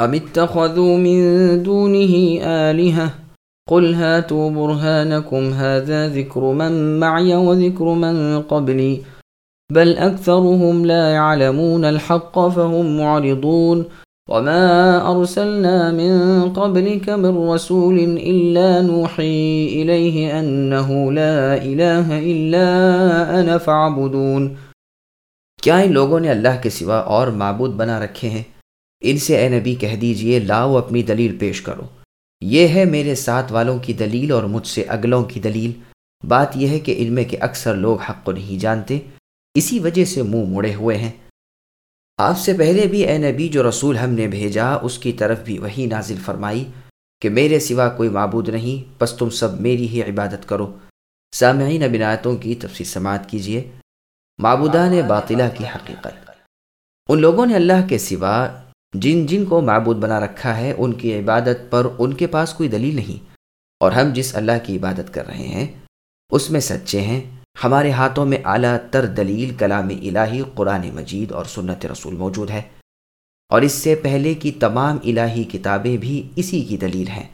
ام اتخذوا من دونه آلهة قل هاتوا برهانكم هذا ذكر من معي وذكر من قبلي بل أكثرهم لا يعلمون الحق فهم معرضون وما أرسلنا من قبلك من رسول إلا نوحي إليه أنه لا إله إلا أنا فاعبدون کیا ان لوگوں نے اللہ کے سوا اور معبود بنا رکھے ہیں ان سے اے نبی کہہ دیجیے، لاؤ اپنی دلیل پیش کرو۔ یہ ہے میرے ساتھ والوں کی دلیل اور مجھ سے اگلوں کی دلیل۔ بات یہ ہے کہ ان میں کے اکثر لوگ حق کو نہیں جانتے، اسی وجہ سے منہ مڑے ہوئے ہیں۔ آپ سے پہلے بھی اے نبی جو رسول ہم نے بھیجا، اس کی طرف بھی وہی نازل فرمائی کہ میرے سوا کوئی معبود نہیں بس تم سب میری ہی عبادت کرو۔ سامعین بنایتوں کی تفصیل سماعت کیجیے معبودان باطلہ کی حقیقت۔ ان لوگوں نے اللہ کے سوا جن جن کو معبود بنا رکھا ہے، ان کی عبادت پر ان کے پاس کوئی دلیل نہیں۔ اور ہم جس اللہ کی عبادت کر رہے ہیں، اس میں سچے ہیں۔ ہمارے ہاتھوں میں اعلیٰ تر دلیل کلام الہی، قرآن مجید اور سنت رسول موجود ہے۔ اور اس سے پہلے کی تمام الہی کتابیں بھی اسی کی دلیل ہیں۔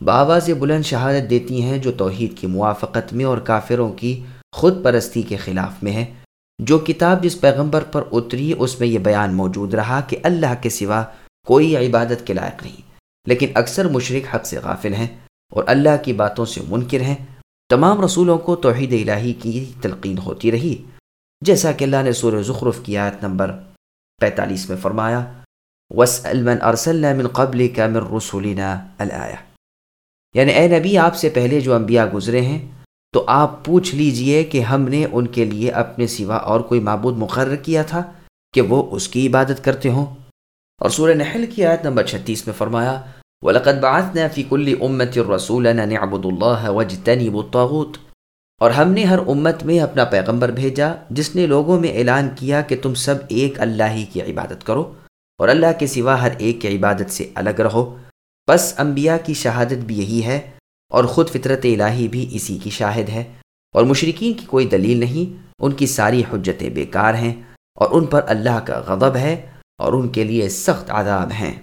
باواز بلند شہادت دیتی ہیں جو توحید کی موافقت میں اور کافروں کی خود پرستی کے خلاف میں ہے۔ جو کتاب جس پیغمبر پر اتری، اس میں یہ بیان موجود رہا کہ اللہ کے سوا کوئی عبادت کے لائق نہیں۔ لیکن اکثر مشرق حق سے غافل ہیں اور اللہ کی باتوں سے منکر ہیں۔ تمام رسولوں کو توحید الہی کی تلقین ہوتی رہی۔ جیسا کہ اللہ نے سورہ زخرف کی آیت نمبر پینتالیس میں فرمایا وس من قبل کا مر رسولینہ یعنی اے نبی، آپ سے پہلے جو انبیاء گزرے ہیں تو آپ پوچھ لیجیے کہ ہم نے ان کے لیے اپنے سوا اور کوئی معبود مقرر کیا تھا کہ وہ اس کی عبادت کرتے ہوں؟ اور سورہ نحل کی آیت نمبر چھتیس میں فرمایا، وَلَقَدْ بَعَثْنَا فِي كُلِّ أُمَّةٍ رَسُولًا نِعْبُدُ اللَّهَ وَجْتَنِبُ الطَّاغُوتِ۔ اور ہم نے ہر امت میں اپنا پیغمبر بھیجا، جس نے لوگوں میں اعلان کیا کہ تم سب ایک اللہ ہی کی عبادت کرو اور اللہ کے سوا ہر ایک کی عبادت سے الگ رہو۔ بس انبیاء کی شہادت بھی یہی ہے۔ اور خود فطرت الہی بھی اسی کی شاہد ہے۔ اور مشرقین کی کوئی دلیل نہیں، ان کی ساری حجتیں بیکار ہیں اور ان پر اللہ کا غضب ہے اور ان کے لیے سخت عذاب ہیں۔